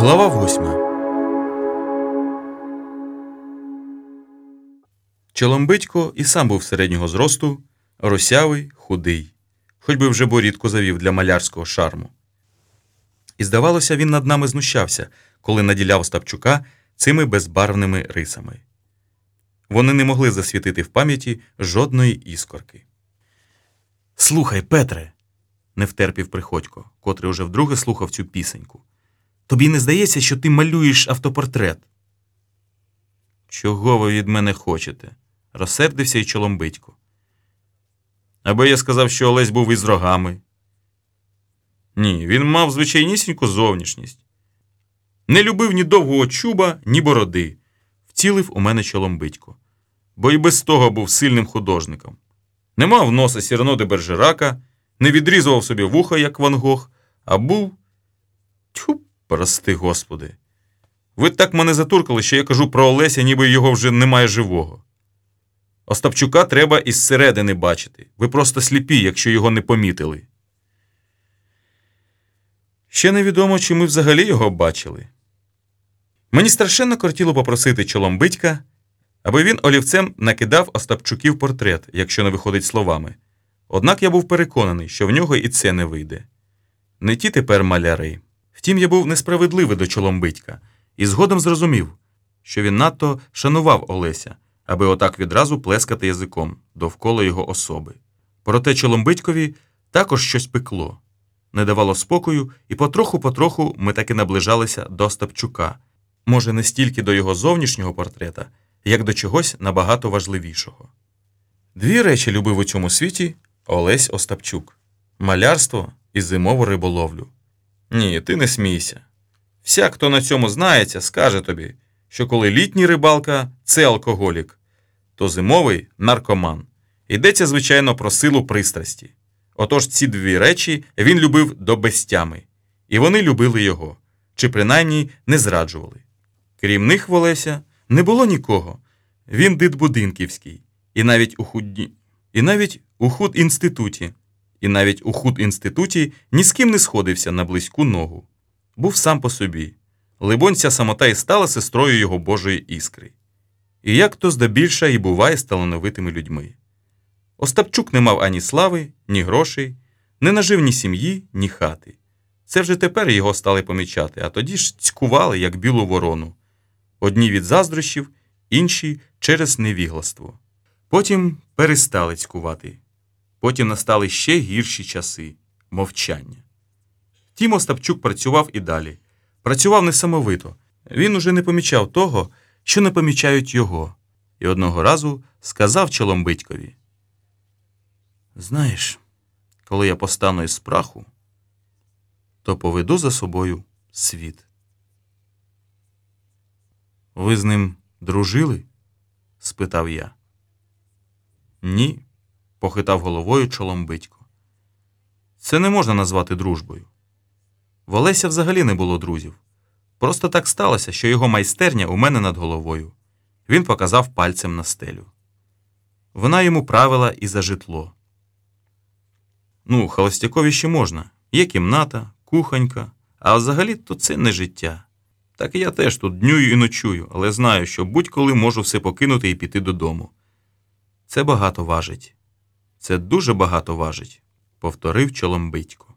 Глава восьма. Чоломбитько і сам був середнього зросту, росявий, худий, хоч би вже борідку завів для малярського шарму. І здавалося, він над нами знущався, коли наділяв Стапчука цими безбарвними рисами. Вони не могли засвітити в пам'яті жодної іскорки. Слухай, Петре, не втерпів Приходько, котрий уже вдруге слухав цю пісеньку. Тобі не здається, що ти малюєш автопортрет? Чого ви від мене хочете? розсердився й Чоломбитько. Аби я сказав, що Олесь був із рогами. Ні, він мав звичайнісіньку зовнішність. Не любив ні довгого чуба, ні бороди, вцілив у мене Чоломбитько, бо і без того був сильним художником. Не мав носа сірно де бержерака, не відрізував собі вуха, як Ван Гог, а був. Тьфу, прости, Господи. Ви так мене затуркали, що я кажу про Олеся, ніби його вже немає живого. Остапчука треба із середини бачити. Ви просто сліпі, якщо його не помітили. Ще невідомо, чи ми взагалі його бачили. Мені страшенно кортіло попросити Чоломбитька, аби він олівцем накидав Остапчуків портрет, якщо не виходить словами. Однак я був переконаний, що в нього і це не вийде. Не ті тепер маляри. Втім, я був несправедливий до Чоломбитька і згодом зрозумів, що він надто шанував Олеся, аби отак відразу плескати язиком довкола його особи. Проте Чоломбитькові також щось пекло, не давало спокою, і потроху-потроху ми таки наближалися до Стапчука, може, не стільки до його зовнішнього портрета, як до чогось набагато важливішого. Дві речі любив у цьому світі Олесь Остапчук малярство і зимову риболовлю. Ні, ти не смійся. Вся, хто на цьому знається, скаже тобі, що коли літній рибалка це алкоголік, то зимовий наркоман. Йдеться, звичайно, про силу пристрасті. Отож ці дві речі він любив до безтями, і вони любили його, чи принаймні не зраджували. Крім них, Волеся, не було нікого. Він дид будинківський, і навіть у худні, і навіть у худінституті, і навіть у худінституті ні з ким не сходився на близьку ногу. Був сам по собі. Либонь, ця самота і стала сестрою його Божої іскри. І як то здебільша і буває з талановитими людьми. Остапчук не мав ані слави, ні грошей, не нажив ні сім'ї, ні хати. Це вже тепер його стали помічати, а тоді ж цькували, як білу ворону. Одні від заздрощів, інші через невігластво. Потім перестали цькувати. Потім настали ще гірші часи мовчання. Втім, Остапчук працював і далі. Працював несамовито. Він уже не помічав того, що не помічають його, і одного разу сказав Чоломбитькові: Знаєш, коли я постану із праху, то поведу за собою світ. Ви з ним дружили? спитав я. Ні, похитав головою Чоломбитько. Це не можна назвати дружбою. В Олеся взагалі не було друзів. Просто так сталося, що його майстерня у мене над головою. Він показав пальцем на стелю. Вона йому правила і за житло. Ну, холостякові ще можна. Є кімната, кухонька, а взагалі то це не життя. Так і я теж тут днюю і ночую, але знаю, що будь-коли можу все покинути і піти додому. Це багато важить. Це дуже багато важить, повторив Чоломбитько.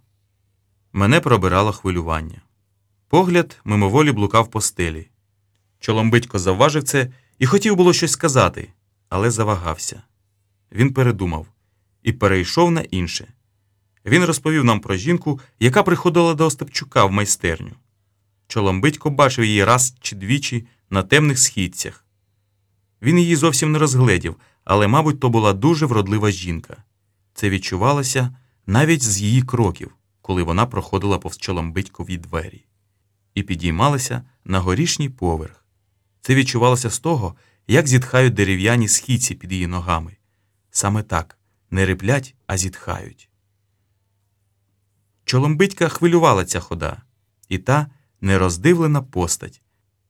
Мене пробирало хвилювання. Погляд мимоволі блукав по стелі. Чоломбитько завважив це і хотів було щось сказати, але завагався. Він передумав і перейшов на інше. Він розповів нам про жінку, яка приходила до Остапчука в майстерню. Чоломбитько бачив її раз чи двічі на темних східцях. Він її зовсім не розгледів, але, мабуть, то була дуже вродлива жінка. Це відчувалося навіть з її кроків, коли вона проходила повз Чоломбитькові двері, і підіймалася на горішній поверх. Це відчувалося з того, як зітхають дерев'яні східці під її ногами. Саме так не риплять, а зітхають. Чоломбитька хвилювала ця хода, і та нероздивлена постать,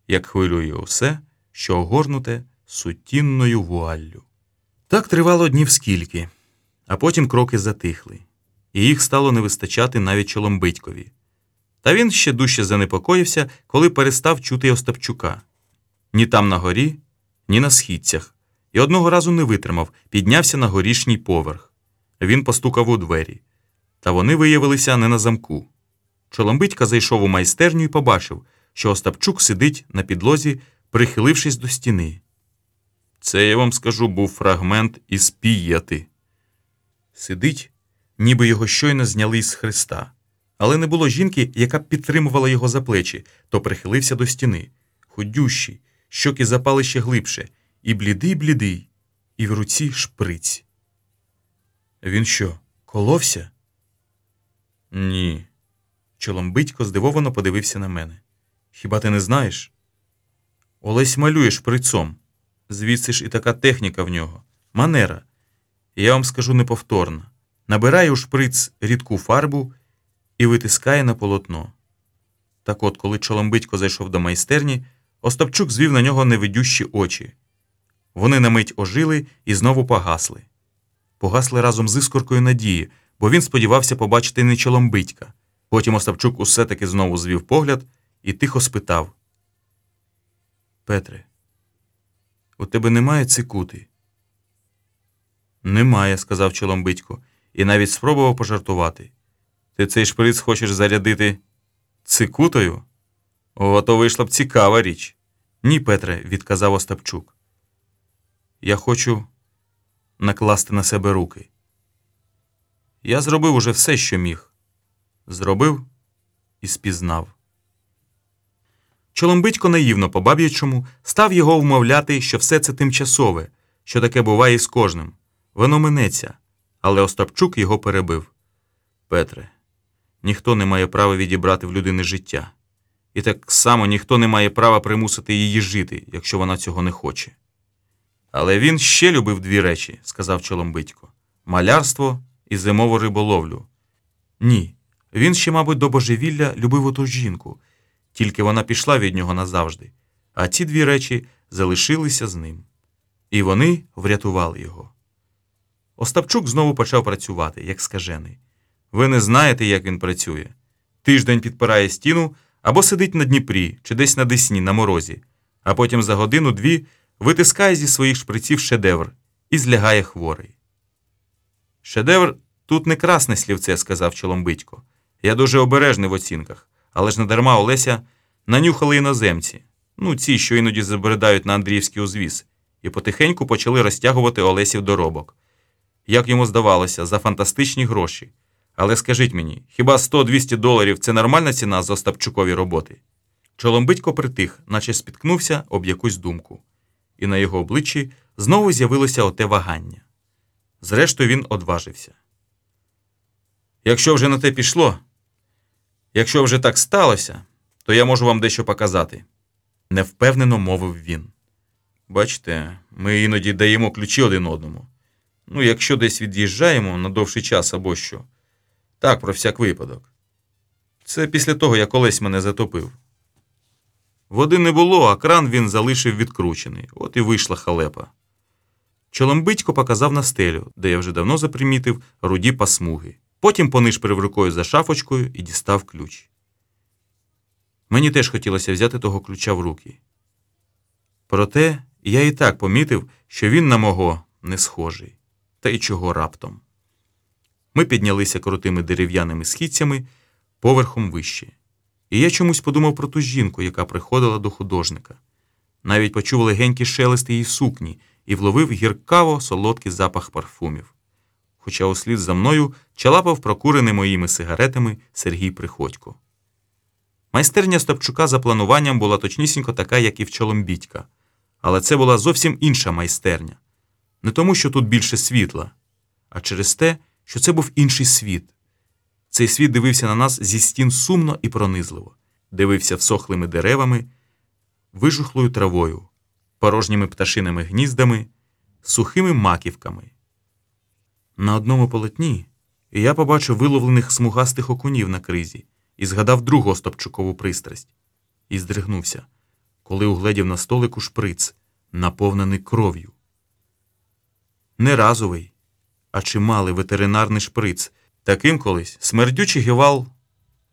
як хвилює усе, що огорнуте сутінною вуаллю. Так тривало днів скільки, а потім кроки затихли, і їх стало не вистачати навіть Чоломбитькові. Та він ще дужче занепокоївся, коли перестав чути Остапчука. Ні там на горі, ні на східцях. І одного разу не витримав, піднявся на горішній поверх. Він постукав у двері. Та вони виявилися не на замку. Чоломбитька зайшов у майстерню і побачив, що Остапчук сидить на підлозі, прихилившись до стіни. Це, я вам скажу, був фрагмент із піяти. Сидить, ніби його щойно зняли із хреста. Але не було жінки, яка б підтримувала його за плечі, то прихилився до стіни. Худющий, щоки запали ще глибше, і блідий, блідий, і в руці шприць. Він що, коловся? Ні. Чоломбитько здивовано подивився на мене. Хіба ти не знаєш? Олесь малює шприцом. Звідси ж і така техніка в нього. Манера. Я вам скажу неповторна. Набирає у шприц рідку фарбу і витискає на полотно. Так от, коли Чоломбитько зайшов до майстерні, Остапчук звів на нього невидющі очі. Вони на мить ожили і знову погасли. Погасли разом з іскоркою надії, бо він сподівався побачити не Чоломбитька. Потім Остапчук усе таки знову звів погляд і тихо спитав: Петре, у тебе немає цикути? Немає, сказав Чоломбитько, і навіть спробував пожартувати. Ти цей шприц хочеш зарядити цикутою? О, то вийшла б цікава річ. Ні, Петре, відказав Остапчук. Я хочу накласти на себе руки. Я зробив уже все, що міг. Зробив і спізнав. Чоломбитько наївно по баб'ячому став його вмовляти, що все це тимчасове, що таке буває з кожним. Воно минеться, але Остапчук його перебив. Петре, ніхто не має права відібрати в людини життя. І так само ніхто не має права примусити її жити, якщо вона цього не хоче. Але він ще любив дві речі, сказав Чоломбитько малярство і зимову риболовлю. Ні, він ще, мабуть, до божевілля любив оту жінку, тільки вона пішла від нього назавжди, а ці дві речі залишилися з ним. І вони врятували його. Остапчук знову почав працювати, як скажений. Ви не знаєте, як він працює. Тиждень підпирає стіну або сидить на Дніпрі чи десь на Десні на морозі, а потім за годину-дві витискає зі своїх шприців шедевр і злягає хворий. Шедевр тут не красне слівце, сказав Чоломбитько. Я дуже обережний в оцінках, але ж недарма Олеся нанюхали іноземці, ну ці, що іноді забредають на Андріївський узвіз, і потихеньку почали розтягувати Олесів доробок. Як йому здавалося, за фантастичні гроші. Але скажіть мені, хіба 100-200 доларів це нормальна ціна за Остапчукові роботи? Чоломбитько притих, наче спіткнувся об якусь думку, і на його обличчі знову з'явилося оте вагання. Зрештою, він одважився. Якщо вже на те пішло, якщо вже так сталося, то я можу вам дещо показати, невпевнено мовив він. Бачите, ми іноді даємо ключі один одному. Ну, якщо десь від'їжджаємо на довший час або що. Так, про всяк випадок. Це після того, як колись мене затопив. Води не було, а кран він залишив відкручений, от і вийшла халепа. Чоломбитько показав на стелю, де я вже давно запримітив руді пасмуги. Потім понишпирив рукою за шафочкою і дістав ключ. Мені теж хотілося взяти того ключа в руки. Проте я і так помітив, що він на мого не схожий, та й чого раптом. Ми піднялися крутими дерев'яними східцями поверхом вище. І я чомусь подумав про ту жінку, яка приходила до художника. Навіть почув легенький шелест її сукні і вловив гіркаво солодкий запах парфумів. Хоча услід за мною чалапав прокурений моїми сигаретами Сергій Приходько. Майстерня Стопчука за плануванням була точнісінько така, як і в Чоломбітька, але це була зовсім інша майстерня. Не тому, що тут більше світла, а через те, що це був інший світ. Цей світ дивився на нас зі стін сумно і пронизливо, дивився всохлими деревами, вижухлою травою, порожніми пташиними гніздами, сухими маківками. На одному полотні я побачив виловлених смугастих окунів на кризі і згадав другу Остапчукову пристрасть і здригнувся, коли угледів на столику шприц, наповнений кров'ю. Не разовий, а чималий ветеринарний шприц. Таким колись смердючий гівал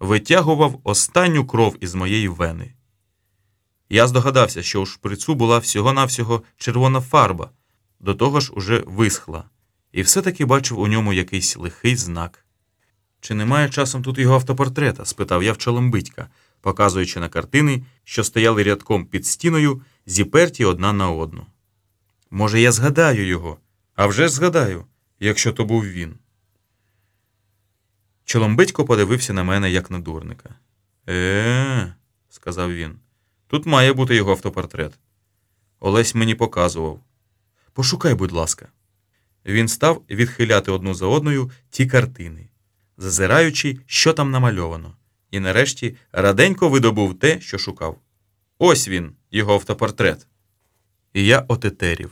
витягував останню кров із моєї вени. Я здогадався, що у шприцу була всього-навсього червона фарба, до того ж уже висхла, і все-таки бачив у ньому якийсь лихий знак. Чи немає часом тут його автопортрета? спитав я в Чоломбитька, показуючи на картини, що стояли рядком під стіною, зіперті одна на одну. Може, я згадаю його, а вже ж згадаю, якщо то був він. Чоломбитько подивився на мене, як на дурника. Е, сказав він, тут має бути його автопортрет. Олесь мені показував. Пошукай, будь ласка. Він став відхиляти одну за одною ті картини, зазираючи, що там намальовано, і нарешті раденько видобув те, що шукав. Ось він, його автопортрет. І я отетерів.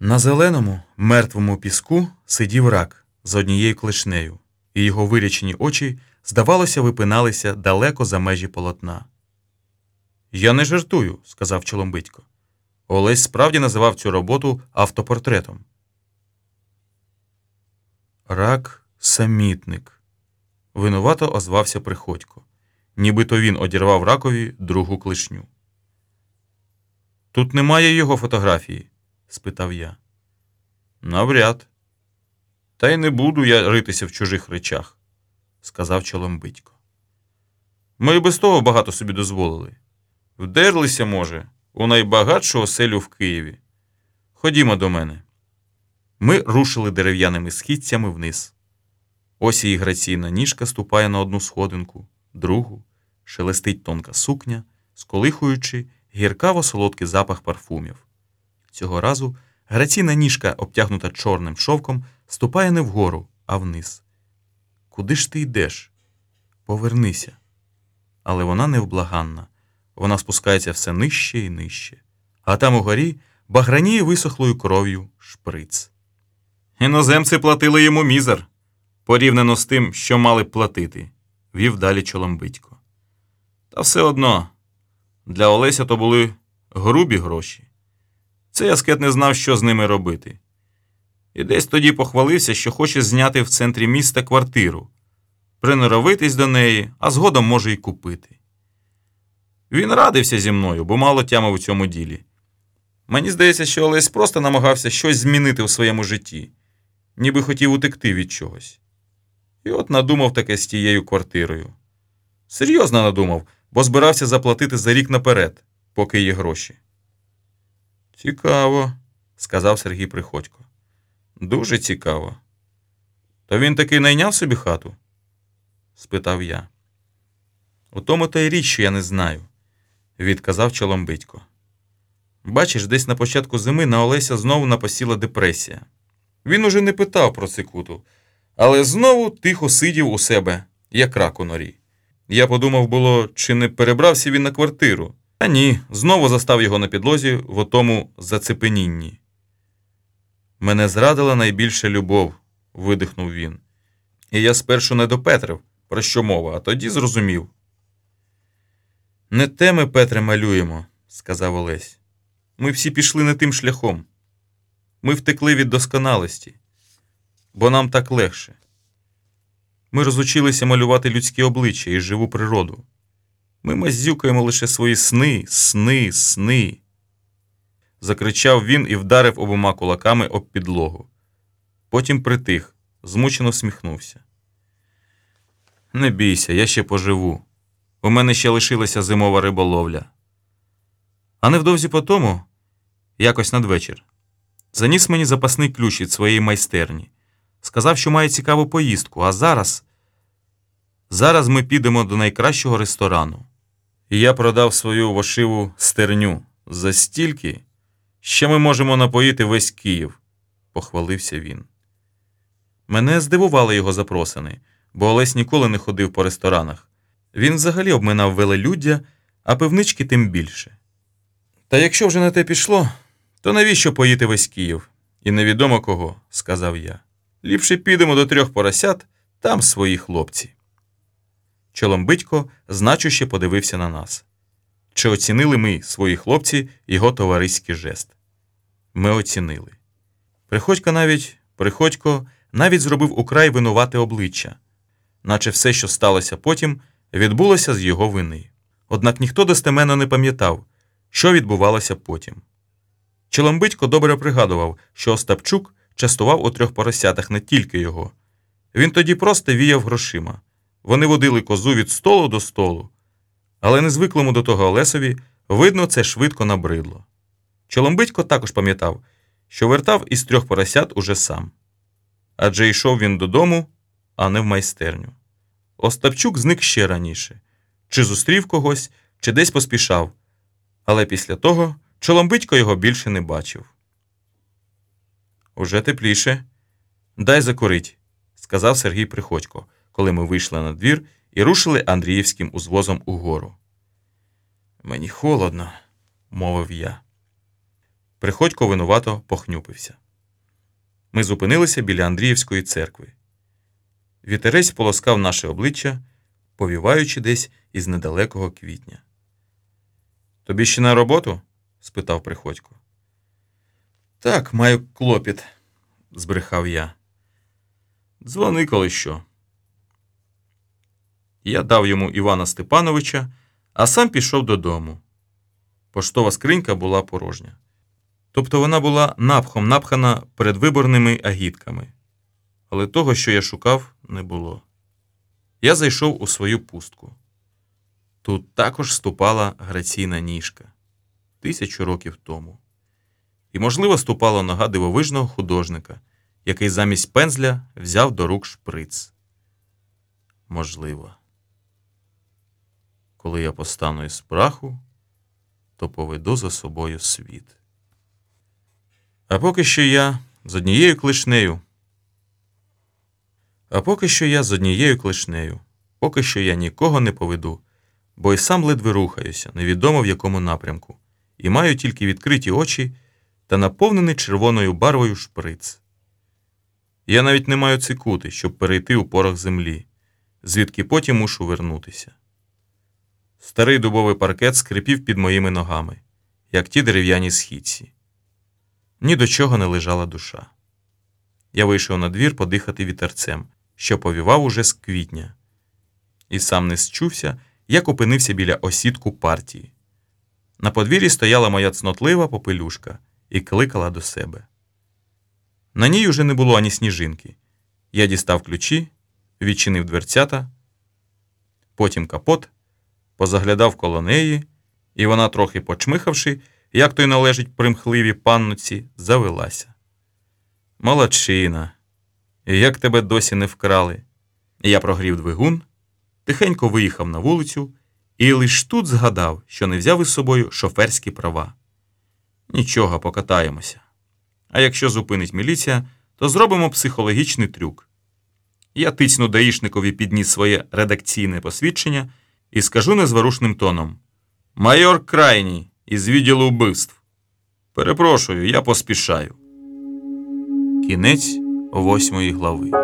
На зеленому, мертвому піску сидів рак з однією клешнею, і його вирячені очі, здавалося, випиналися далеко за межі полотна. Я не жартую, сказав Чоломбитько. Олесь справді називав цю роботу автопортретом. Рак самітник. Винувато озвався Приходько. Нібито він одірвав ракові другу клишню. Тут немає його фотографії? спитав я. Навряд. Та й не буду я ритися в чужих речах, сказав Чоломбитько. Ми і без того багато собі дозволили. Вдерлися, може, у найбагатшу оселю в Києві. Ходімо до мене. Ми рушили дерев'яними східцями вниз. Ось її граційна ніжка ступає на одну сходинку, другу, шелестить тонка сукня, сколихуючи гіркаво солодкий запах парфумів. Цього разу граційна ніжка, обтягнута чорним шовком, ступає не вгору, а вниз. Куди ж ти йдеш? Повернися. Але вона невблаганна. Вона спускається все нижче і нижче, а там угорі баграніє висохлою кров'ю шприц. Іноземці платили йому мізер, порівняно з тим, що мали платити, вів далі Чоломбитько. Та все одно, для Олеся то були грубі гроші. Це яскет не знав, що з ними робити. І десь тоді похвалився, що хоче зняти в центрі міста квартиру, приноровитись до неї, а згодом може й купити. Він радився зі мною, бо мало тямив у цьому ділі. Мені здається, що Олесь просто намагався щось змінити в своєму житті, ніби хотів утекти від чогось. І от надумав таке з тією квартирою. Серйозно надумав, бо збирався заплатити за рік наперед, поки є гроші. Цікаво, сказав Сергій Приходько. Дуже цікаво. То він таки найняв собі хату? спитав я. У тому та й річ, що я не знаю, відказав Чоломбитько. Бачиш, десь на початку зими на Олеся знову напосіла депресія. Він уже не питав про цикуту, але знову тихо сидів у себе, як рак у норі. Я подумав було, чи не перебрався він на квартиру, а ні, знову застав його на підлозі в отому зацепенінні. Мене зрадила найбільша любов, видихнув він. І я спершу не допетрив, про що мова, а тоді зрозумів. Не те ми, Петре, малюємо, сказав Олесь. Ми всі пішли не тим шляхом. Ми втекли від досконалості, бо нам так легше. Ми розучилися малювати людські обличчя і живу природу. Ми мазюкаємо лише свої сни, сни, сни. Закричав він і вдарив обома кулаками об підлогу. Потім притих, змучено сміхнувся. Не бійся, я ще поживу. У мене ще лишилася зимова риболовля. А невдовзі по тому, якось надвечір, заніс мені запасний ключ від своєї майстерні. Сказав, що має цікаву поїздку, а зараз. Зараз ми підемо до найкращого ресторану. І я продав свою вошиву стерню за стільки, що ми можемо напоїти весь Київ, похвалився він. Мене здивували його запросини, бо Олесь ніколи не ходив по ресторанах. Він взагалі обминав велелюддя, а пивнички тим більше. Та якщо вже на те пішло, то навіщо поїти весь Київ? І невідомо кого, сказав я. Ліпше підемо до трьох поросят, там свої хлопці. Чоломбитько значуще подивився на нас. Чи оцінили ми, свої хлопці, його товариський жест? Ми оцінили. Приходько навіть Приходько навіть зробив украй винувате обличчя. наче все, що сталося потім, відбулося з його вини. Однак ніхто достеменно не пам'ятав, що відбувалося потім. Челомбитько добре пригадував, що Остапчук частував у трьох поросятах не тільки його. Він тоді просто віяв грошима. Вони водили козу від столу до столу, але незвиклому до того Олесові, видно, це швидко набридло. Чоломбитько також пам'ятав, що вертав із трьох поросят уже сам. Адже йшов він додому, а не в майстерню. Остапчук зник ще раніше чи зустрів когось, чи десь поспішав, але після того Чоломбитько його більше не бачив. Уже тепліше. Дай закурить, сказав Сергій Приходько, коли ми вийшли на двір і рушили Андріївським узвозом угору. Мені холодно, мовив я. Приходько винувато похнюпився. Ми зупинилися біля Андріївської церкви. Вітерець полоскав наше обличчя, повіваючи десь із недалекого квітня. Тобі ще на роботу? Спитав Приходько. Так, маю клопіт, збрехав я. Дзвони коли що. Я дав йому Івана Степановича, а сам пішов додому. Поштова скринька була порожня. Тобто вона була напхом напхана передвиборними агітками. Але того, що я шукав, не було. Я зайшов у свою пустку. Тут також ступала граційна ніжка тисячу років тому. І, можливо, ступала нога дивовижного художника, який замість пензля взяв до рук шприц. Можливо. Коли я постану із праху, то поведу за собою світ. А поки що я з однією клишнею. А поки що я з однією клишнею, поки що я нікого не поведу, бо й сам ледве рухаюся, невідомо в якому напрямку, і маю тільки відкриті очі та наповнений червоною барвою шприц. Я навіть не маю цикути, щоб перейти у порох землі, звідки потім мушу вернутися. Старий дубовий паркет скрипів під моїми ногами, як ті дерев'яні східці. Ні до чого не лежала душа. Я вийшов на двір подихати вітерцем, що повівав уже з квітня, і сам не счувся, як опинився біля осідку партії. На подвір'ї стояла моя цнотлива попелюшка і кликала до себе. На ній уже не було ані сніжинки. Я дістав ключі, відчинив дверцята, потім капот, позаглядав коло неї, і вона, трохи почмихавши, як то й належить примхливій панноці, завелася. Молодчина, як тебе досі не вкрали? Я прогрів двигун, тихенько виїхав на вулицю і лиш тут згадав, що не взяв із собою шоферські права. Нічого, покатаємося. А якщо зупинить міліція, то зробимо психологічний трюк. Я тицьну даїшникові підніс своє редакційне посвідчення і скажу незворушним тоном: Майор крайній із відділу вбивств. Перепрошую, я поспішаю. Кінець восьмої глави.